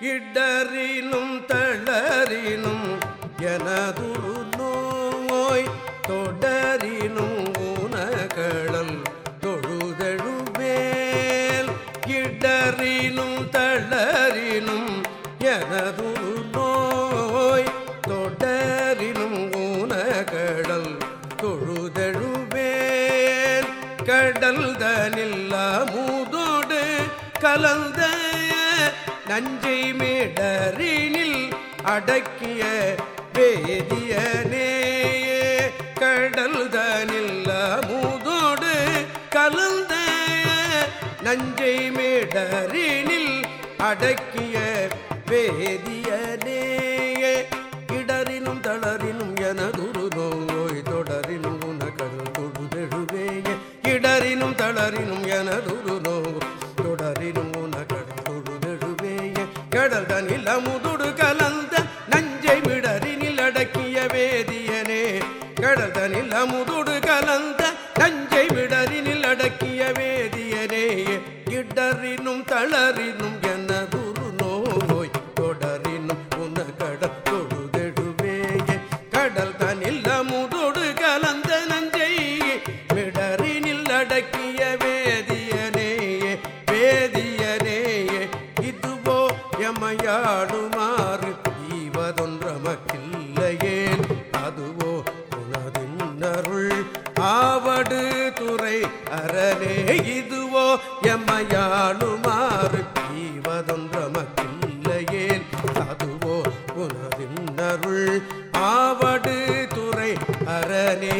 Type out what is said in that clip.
இடரிலும் தளரிலும் எனது நோய் தொடரிலும் ஊனகடல் தொழுதழுவேல். இடரிலும் தளரிலும் எனது நோய் தொடரிலும் ஊனகடல் தொழுதழுவேல். கடல் தனில்ல மூதோடு கலந்த நஞ்சை மேடரினில் அடக்கிய வேதியனே கடல் தனில்ல மூதோடு கலந்த நஞ்சை மேடரினில் அடக்கிய வேதியனே இடரினும் தளரினும் எனதுரு நோய் தொடரினும் உனக்கடல் தொழுதெழுவேய. இடரினும் தளரினும் எனதுரு நோய் கடல் தனில் அமுதுடு கலந்த நஞ்சை மிடரினில் அடக்கிய வேதியனே. கடல் தனில் அமுதுடு கலந்த நஞ்சை மிடரினில் அடக்கிய வேதியனே. கிடறினும் தளறினும் எனதுரு அம்மையாடுமாறு ஈவதொன்றமக்கில்லையேன் அதுவோ உனதின்னருள் ஆவடு துறை அரணே இதுவோ எம்மையாடுமாறு ஈவதொன்றமக்கில்லையேன் அதுவோ உனதின்னருள் ஆவடு துறை அரணே